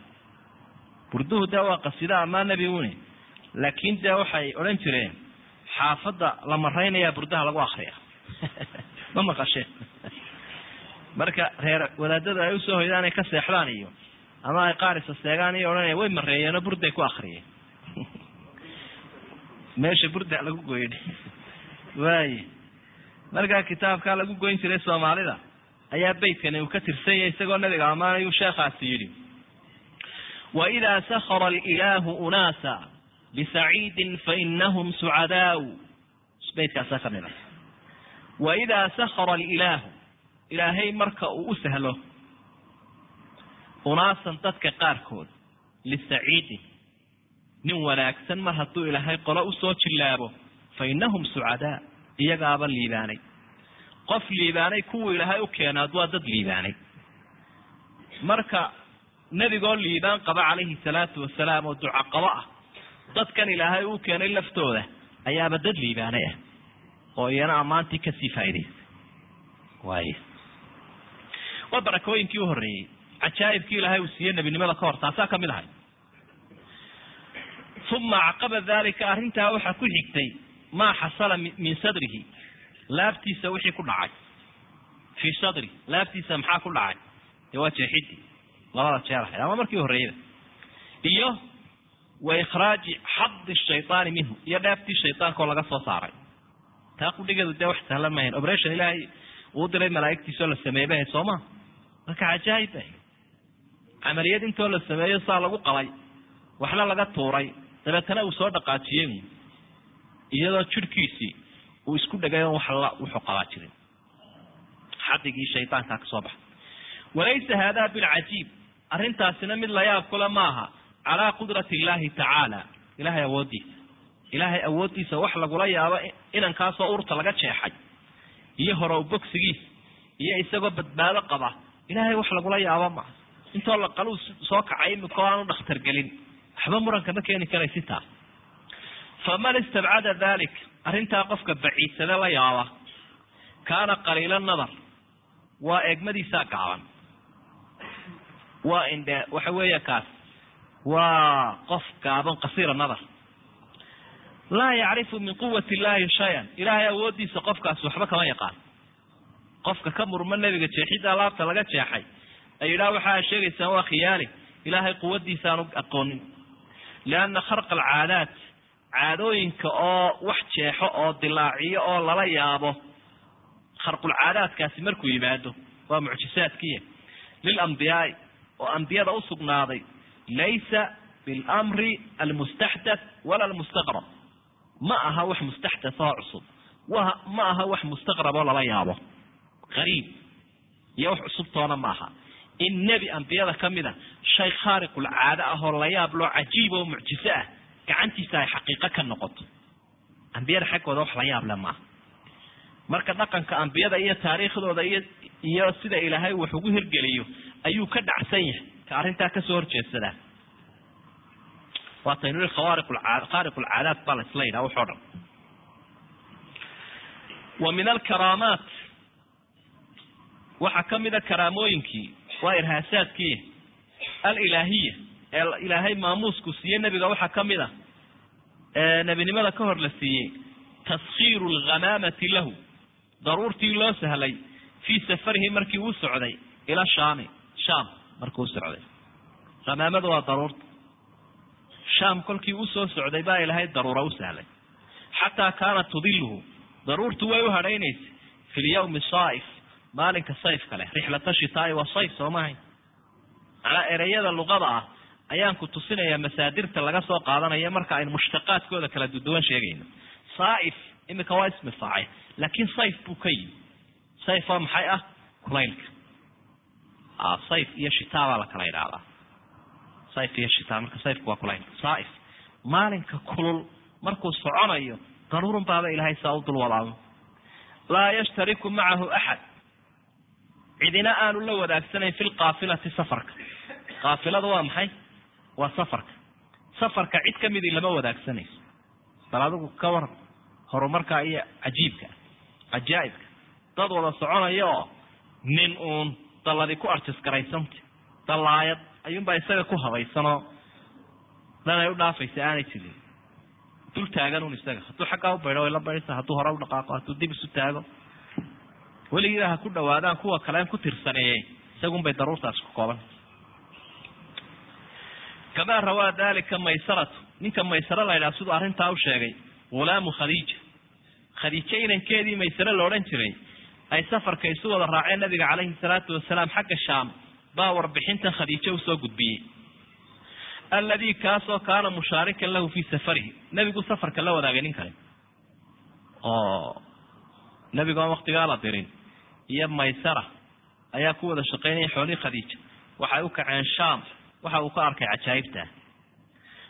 Burduhu dee waa qasiido ammaan nebi une laakiin dee waxay odhan jireen xaafadda la maraynaya burdaha lagu akriya ma maqasheen marka reer wadaadada ay u soo hoydaan ay ka seexdaan iyo ama ay qaarisa seegaan iyo odhanaya way mareeyeenoo burday ku akriyeen meesha burda lagu goyn waay markaa kitaabkaa lagu goyn jiray soomaalida ayaa beytkani uu ka tirsan yahay isagoo nabiga ammaanayu sheekhaasi yidhi waidaa sakara alilaahu unaasa bisaciidin fainahum sucadaau beytkaasaa ka mid a waidaa sakara alilaahu ilaahay marka uu u sahlo unaasan dadka qaarkood lisaciidin nin wanaagsan mar hadduu ilaahay qolo u soo jillaabo fa innahum sucadaa iyagaaba liibaanay qof liibaanay kuwuu ilaahay u keenaad waa dad liibaanay marka nebigoo liibaan qaba calayhi salaatu wasalaam oo duca qabo ah dadkan ilaahay uu keenay laftooda ayaaba dad liibaanay ah oo iyana ammaantii ka sii faa'idaysay waay waa barakooyinkii u horreeyey. Cajaa'ibkii ilaahay uu siiyey nebinimada ka hor taasaa ka mid ahay. Uma caqaba dalika arrintaa waxaa ku xigtay maa xasala min sadrihi. Laabtiisa wixii ku dhacay. Fii sadri laabtiisa maxaa ku dhacay? Dee waa jeexidii. Labada jeer ahayd. Ama markii horreeyada. Iyo wa ikhraaji xadi shaytaani minhu iyo dheeftii shaytaankaoo laga soo saaray taa qudhigeedu dee wax sahlan mahayn operation ilaahay uu diray malaa'igtiisoo la ahayd sooma? Marka cajaayib bay camaliyad intoo la sameeyo saa lagu qalay waxna laga tuuray. Dabeetana uu soo dhaqaajiyey iyadoo jirhkiisii uu isku dhegay on wax la wuxuu qabaa jirin xadigii shaydaankaa ka soo walaysa hada bilcajiib arrintaasina mid layaab kule maaha. Calaa qudrati illaahi tacaala. Ilahay awooddiisa ilaahay awooddiisa wax lagula yaabo inankaasoo urta laga jeexay. Iyo horow bogsigiisa iyo isagoo badbaado qaba. Ilahay wax lagula yaabo maaha intoo la qaluu soo kacay imika o aanu dhakhtar gelin. Waxba muranka ma keeni karaysi taas. Faman istabcada dalik arrintaa qofka baciidsade la yaaba. Kaana qaliila nadar waa eegmadiisaa gaaban. Waa indhe waxa weeya kaas. Waa qof gaaban qasiira nadar laa yacrifu min quwati illaahi shay-an. Ilaahay awooddiisa qofkaasi waxba kama yaqaan. Qofka ka murmo nebiga jeexidda laabta laga jeexay ay yidhaha waxaa sheegaysaan waa khiyaali. Ilaahay quwaddiisaanu aqoonin. Lianna kharqa alcaadaat caadooyinka oo wax jeexo oo dilaaciyo oo lala yaabo kharqulcaadaadkaasi markuu yimaado waa mucjisaadkiya lilambiyaai oo ambiyada usugnaaday laysa bilmri almustaxdath wala almustaqrab ma aha wax mustaxdath oo cusub. Ma aha wax mustaqrab oo lala yaabo. Qariib. Iyo wax cusubtoona ma aha. In nebi ambiyada ka mid a shay khaariqulcaado ah oo la yaab loo cajiib oo mucjiso ah gacantiisa ay xaqiiqo ka noqoto. Ambiyada xaggooda wax la yaab le maaha marka dhaqanka ambiyada iyo taariikhdooda iyo iyo sida ilaahay wax ugu hirgeliyo ayuu ka dhacsan yahay. Ka arrintaa ka soo horjeedsadaa waataynu khawaariqulcaa khaariqulcaadaat baa la isla yidhaha waxoo dhan wa min alkaraamaat waxaa ka mida karaamooyinkii waa irhaasaadkii alilaahiya ee ilaahay maamuusku siiye nebiga. Waxaa ka mid a nebinimada ka hor la siiyey taskhiiru alghamaamati lahu. Daruurtii loo sahlay fii safarihi markii uu socday ila shaami shaam markuu socday. Hamaamada waa daruurta shaam kolkii u soo socday baa ilaahay daruura u sahlay xataa kaanat tudiluhu daruurtu way u hadhaynaysay fi lyawmi saaif maalinka sayfka leh rixlata shitaai wa sayf soo mahay. Macnaa ereyada luqada ah ayaan ku tusinayaa masaadirta laga soo qaadanaya marka aynu mushtaqaadkooda kala duduwan sheegayno. Saaif imika waa ismi faacil laakiin sayf buu ka yimi sayf waa maxay ah? Kulaylka. Sayf iyo shitaa baa la kala idhaahdaa sayf iyo shitaa marka sayfku waa kulaylka saaif maalinka kulul markuu soconayo daruurun baaba ilahay saa u dulwadaamo laa yashtariku macahu axad. Cidina aanu la wadaagsanayn fi lkaafilati safarka. Kaafilada waa maxay? Waa safarka. Safarka cid kamidii lama wadaagsanayso. Bal adigu ka waran horumarka iyo cajiibka cajaa-ibka. Dad wada soconaya oo nin uun dalladi ku artisgaraysanta dallaayad ayuunbaa isaga ku habaysanoo dhan ay u dhaafaysa aanay jirin. Dul taagan un isaga. Hadduu xaggaa u baydho way la baydhaysa hadduu hore u dhaqaaqo hadduu dib isu taago. Weligiiba ha ku dhawaadaan kuwa kale ku tirsaneeyey. Isagun bay daruurtaas ku kooban. Kamaa rawaa dalika maysaratu ninka maysare la ydhaha siduu arrintaa u sheegay hulaamu khadiija. Khadiijo inankeedii maysare la odhan jiray ay safarka isu wada raaceen nabiga calayhi salaatu wasalaam xagga shaam baa warbixinta khadiijo u soo gudbiyey. Alladii kaasoo kaana mushaarikan lahu fii safarihi. Nebigu safarka la wadaagay nin kale. Oo. Nebigu aan waktigaa la dirin. Iyo maysara ayaa ku wada shaqaynaya xoolihii khadiija. Waxay u kaceen shaam. Waxa uu ka arkay cajaa'ibta.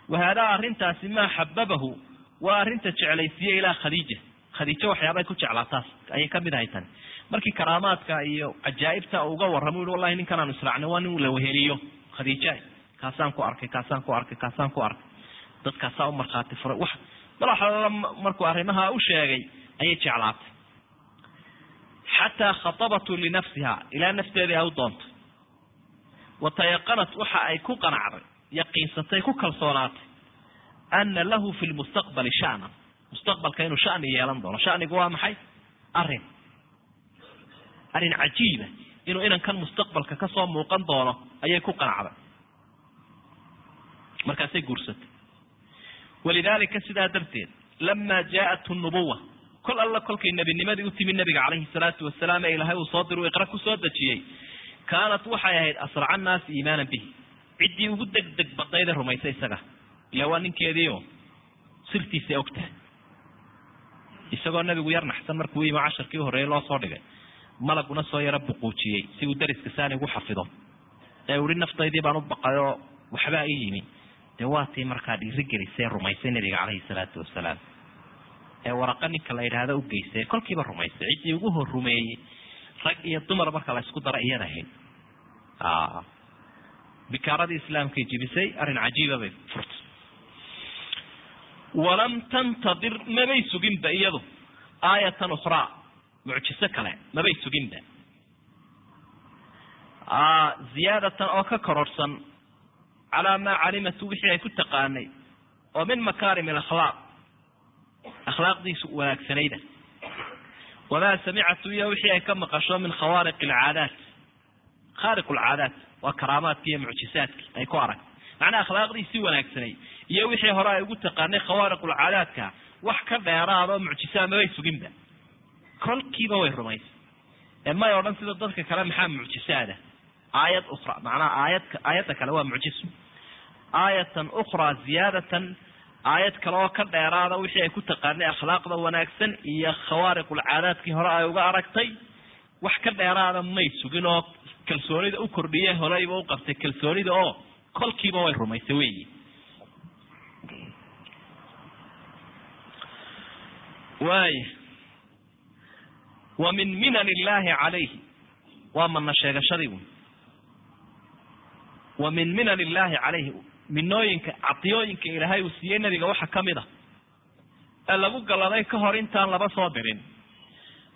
Wahaadaa arrintaasi maa xababahu waa arrinta jeclaysiiye ilaa khadiija. Khadiijo waxyaabay ku jeclaataas ayay ka mid ahay tani markii karaamaadka iyo cajaa'ibta uga warramo ui wallahi ninkan aanu israacnay waa nin la weheliyo. Khadiija kaasaan ku arkay kaasaan ku arkay kaasaan ku arkay. Dadkaasaa u markhaati furay. Wax malaxooda markuu arrimaha u sheegay ayay jeclaatay. Xataa khatabatu linafsiha ilaa nafteedii ay u doontay watayaqanat waxa ay ku qanacday yaqiinsatay ku kalsoonaatay ana lahu fi lmustaqbali shanan. Mustaqbalka inuu shani yeelan doono. Shanigu waa maxay? Arrin arrin cajiiba inuu inankan mustaqbalka ka soo muuqan doono ayay ku qanacday. Markaasay guursatay walidalika sidaa darteed lama jaaءat nubuwa kol alla kolkay nebinimadii u timi nabiga calayhi salaatu wasalaam ee ilaahay uu soo diru iqra ku soo dejiyey kaanat waxay ahayd asraca annaasi iimaanan bihi. Ciddii ugu deg deg badnaydee rumaysay isaga. Ila waa ninkeediio sirtiisay ogtahay. Isagoo nabigu yar naxsan markuu yimi casharkii horreeyey loo soo dhigay malaguna soo yaro buquujiyey si uu dariska saani ugu xafido. Ee uhi naftaydii baan u baqayoo waxbaa i yimi. Dee waa tii markaa dhiirigelisay rumaysay nabiga calayhi salaatu wasalaam. Ee waraqa ninka la yidhaahda u geysay kolkiiba rumaysay ciddii ugu hor rumeeyey rag iyo dumar marka la isku dara iyada ahayd. Bikaaradii islaamkay jibisay arrin cajiiba bay furtay. Walam tantadir mabay suginba iyadu? Aayatan ukhraa mucjiso kale mabay suginba ziyaadatan oo ka kororhsan calaa maa calimatu wixii ay ku taqaanay oo min makaarim alakhlaaq akhlaaqdiisu wanaagsanayda wamaa samicatu iyo wixii ay ka maqasho min khawaariq alcaadaat khaariq alcaadaat waa karaamaadkii iyo mucjisaadkii ay ku arag macnaha akhlaaqdii si wanaagsanay iyo wixii hore ay ugu taqaanay khawaariqulcaadaadka wax ka. Dheeraada oo mucjisaad mabay suginba kolkiiba way rumaysay. Ee may odhan sida dadka kale maxaa mucjisaada? Aayad ukhra macnaha aayadka aayadda kale waa mucjiso. Aayatan ukhraa ziyaadatan aayad kale oo ka dheeraada wixii ay ku taqaanay akhlaaqda wanaagsan iyo khawaariqulcaadaadkii hore ay uga aragtay. Wax ka dheeraada may sugin oo kalsoonida u kordhiye horeyba u qabtay kalsoonida oo kolkiiba way rumaysay weyi waaya wa min minan illaahi calayhi waa mana sheegashadii wa min minan illaahi calayhi minooyinka cadiyooyinka ilaahay uu siiyey nabiga waxa ka mid a. Ee lagu galladay ka hor intaan laba soo dirin.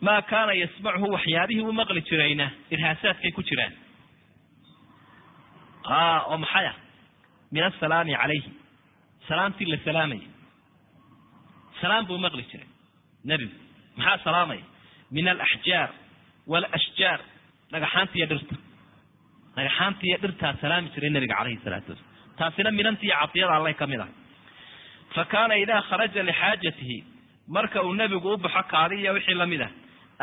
Maa kaana yasmachu waxyaabihii u maqli jirayna irhaasaadkay ku jiraan. Oo maxay ah? Min asalaami calayhi salaamtii la salaamayay salaam buu maqli jiray nebigu. Maxaa salaamaya min alaxjaar walashjaar dhagaxaanta iyo dhirta dhagaxaanta iyo dhirtaa salaami jiray nabiga calayhi salaatu wasalam taasina minanti iyo cadiyada allay ka mid ah fa kaana idaa kharaja lixaajatihi marka uu nebigu u baxo kaadi iyo wixii la mid ah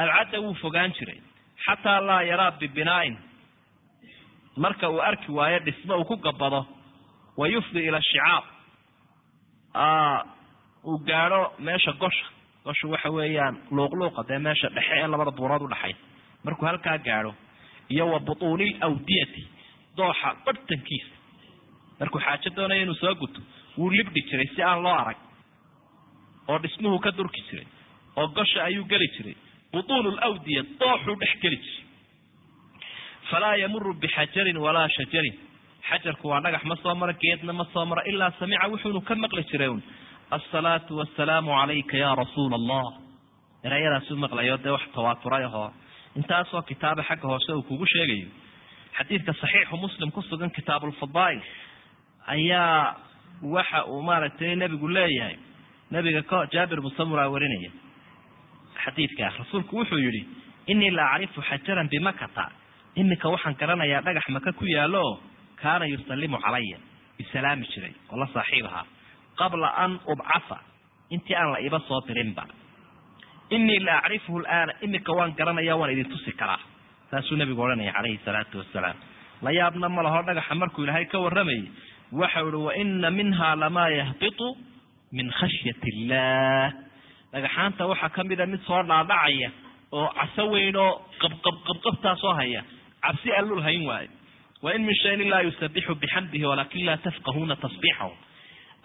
alcadda wuu fogaan jiray xataa laa yaraa bibinaa'in marka uu arki waayo dhismo uu ku gabado wa yufdi ila shicaab uu gaadho meesha gosha gosha waxa weeyaan luuqluuqa dee meesha dhexe ee labada buurood udhaxay markuu halkaa gaadho iyo wa butuuni lawdiyati dooxa barhtankiisa markuu xaajo doonaya inuu soo guto wuu libdhi jiray si aan loo arag. Oo dhismuhu ka durki jiray oo gosha ayuu geli jiray. Butuun lawdiya dooxuu dhex geli jiray. Falaa yamuru bixajarin walaa shajarin. Xajarku waa dhagax ma soo maro geedna ma soo maro ilaa samica wuxuunu ka maqli jiray un asalaatu wasalaamu calayka ya rasuula allah erayadaasuu maqlayo dee wax tawaaturay ahoo intaasoo kitaaba xagga hoose uu kugu sheegayo. Xadiidka saxiixu muslim ku sugan kitaabulfadaa'il ayaa waxa uu maaragtay nebigu leeyahay. Nebiga k jaabir musamura warinaya xadiidka. Rasuulku wuxuu yihi inii la acrifu xajaran bimakata iminka waxaan garanayaa dhagax maka ku yaalo kaana yusalimu calaya isalaami jiray oo la saaxiib ahaa qabla an ubcasa. Intii aan la iba soo dirinba inii la acrifuhu laana iminka waan garanaya waan idin tusi karaa. Saasuu nabigu odhanaya calayhi salaatu wasalaam la yaabna ma laho dhagaxa markuu ilaahay ka warramayay. Waxau ihi wa ina minha lamaa yahbitu min khashyat illah. Dhagaxaanta waxaa kamida mid soo dhaadhacaya oo caso weyn oo qabqabqabqabtaasoo haya cabsi allul hayn waayo wa in min shayin ilaa yusabixu bixamdihi walaakin laa tafqahuuna tasbiixahu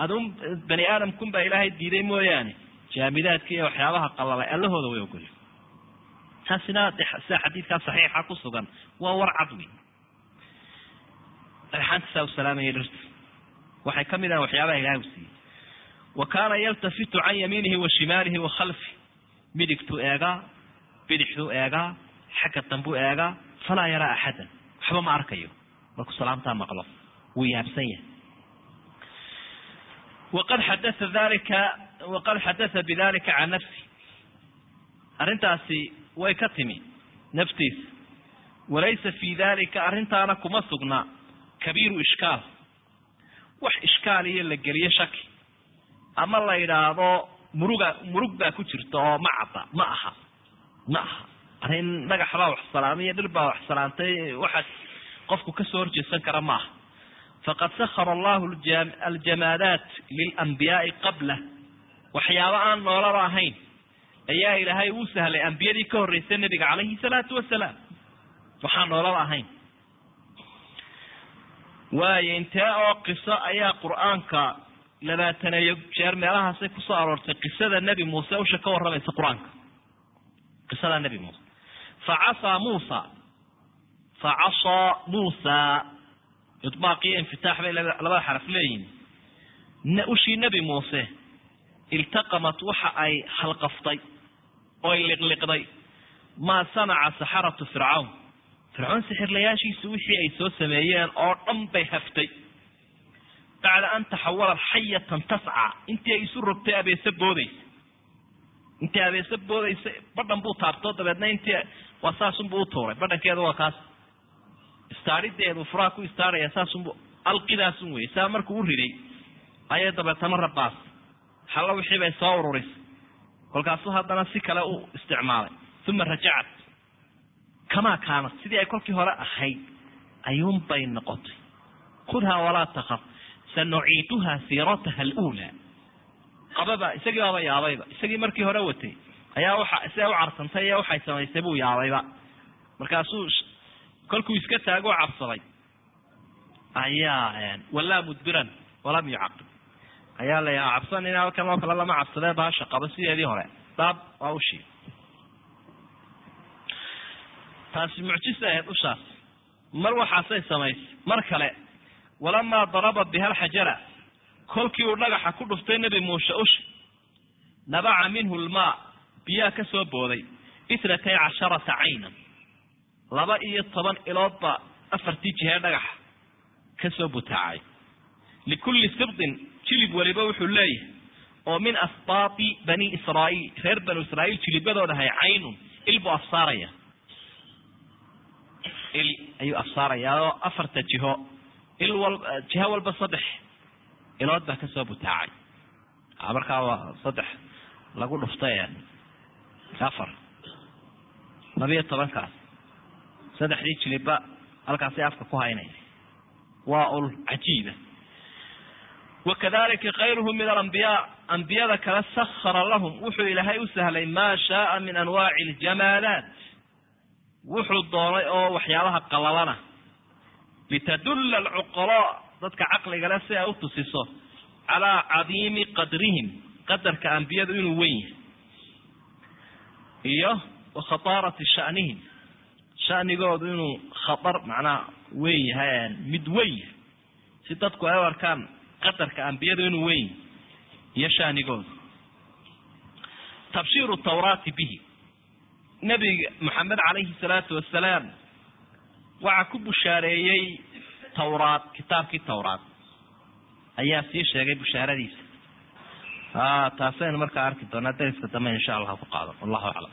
adun bani aadamkun baa ilaahay diiday mooyaane. Jaamidaadka iyo waxyaabaha qalalay allahooda way ogolya taasina sida xadiidkaa saxiixa ku sugan waa war cad wey dhagaxaanta saa u salaamaya dhirta waxay ka mid ahan waxyaabaha ilahay u siiyey. Wa kaana yaltafitu can yamiinihi wa shimaalihi wa khalfi. Midigtuu eegaa bidixduu eegaa xagga dambuu eegaa falaa yaraa axadan. Waxba ma arkayo. Markuu salaamtaa maqlo wuu yaabsan yahay waqad xadaa dalika waqad xadatha bidalika can nafsi arrintaasi way ka timi naftiisa walaysa fi dalika arrintaana kuma sugna kabiiru ishkaal wax ishkaal iyo la geliyo shaki ama la yidhaahdo muruga murug baa ku jirta oo ma cadda ma aha ma aha arrin dhagax baa wax salaamay iyo dhir baa wax salaantay waxaas qofku ka soo horjeedsan kara ma aha faqad sahara allahu aljamaadaat lilambiyaai qablah waxyaaba aan noolaba ahayn ayaa ilaahay uu sahlay ambiyadii ka horreysay nabiga calayhi salaatu wasalaam waxaan noolaba ahayn waayo intee oo qiso ayaa qur'aanka labaataneeyo jeer meelahaasay ku soo aroortay qisada nebi muuse usha ka warramaysa qur'aanka qisada nebi muuse facasaa muusa facasaa muusa idbaaqiyo infitaax bay labada xaraf leeyihiin ushii nebi muuse iltaqamat waxa ay halqaftay oy liqliqday. Maa sanaca saxaratu fircawn. Fircoon sixirlayaashiisu wixii ay soo sameeyeen oo dhan bay haftay. Bacda an taxawalat xayatan tasca intii ay isu rogtay abeese boodaysa intii abeese boodaysa badhan buu taabto dabeedna intii waa saasunbuu u tuuray. Badhankeeda waa kaas istaarideedu furaha ku istaaraya saasunbu alqidaasun wey saa markuu u riday ayay dabeetana rabaas halla wixii bay soo ururisay kolkaasuu haddana si kale u isticmaalay. Uma rajacat. Kamaa kaanat sidii ay kolkii hore ahayd ayuunbay noqotay. Khudhaa walaa takaf sanuciiduha siirataha alula qababa isagii baaba yaabayba isagii markii hore watay ayaa waxa siday u carsantay iyo waxay samaysay buu yaabayba markaasuu kolkuu iska taago cabsaday. Ayaa walaa mudbiran walam yucaqib ayaa la yaa cabsan in halkan oo kale lama cabsadee baasha qabo sideedii hore. Daab waa ushii taasi mucjisa ahayd ushaas. Mar waxaasay samaysay mar kale walamaa daraba biha alxajara kolkii uu dhagaxa ku dhuftay nebi muuse ushi nabaca minhu lmaa biyaa ka soo booday itnatay casharata caynan laba iyo toban iloodba afartii jihee dhagaxa ka soo butaacay. Likulli sibdin jilib weliba wuxuu leeyahay oo min asbaati bani israaiil reer banu israaiil jilibadoodahay caynun il buu afsaaraya. Il ayuu afsaarayaa oo afarta jiho il wal jiho walba saddex ilood baa ka soo butaacay. Markaa waa saddex lagu dhuftay afar labiyo tobankaas saddexdii jilibba halkaasay afka ku haynaya waa ul cajiiba wakadalika kayruhu min alambiyaa ambiyada kale sahara lahum. Wuxuu ilaahay u sahlay maa shaaa min anwaaci aljamaalaat wuxuu doonay oo waxyaabaha qalalana litadulla alcuqalaa. Dadka caqligale si ay u tusiso. Calaa cadiimi qadrihim. Qadarka ambiyadu inuu weyn yahay. Iyo wa khataarati shanihim shanigoodu inuu khatar macnaha weyn yahay mid weyn yahay. Si dadku ay u arkaan qadarka ambiyadu inuu weyn yahay iyo shanigoodu. Tabshiiru tawraati bihi. Nabiga maxamed calayhi salaatu wasalaam waxaa ku bushaareeyey tawraad kitaabkii tawraad ayaa sii sheegay bushaaradiisa. Taasaynu markaa arki doonaa dariska dambe insha allah ku qaado. Wallahu aclam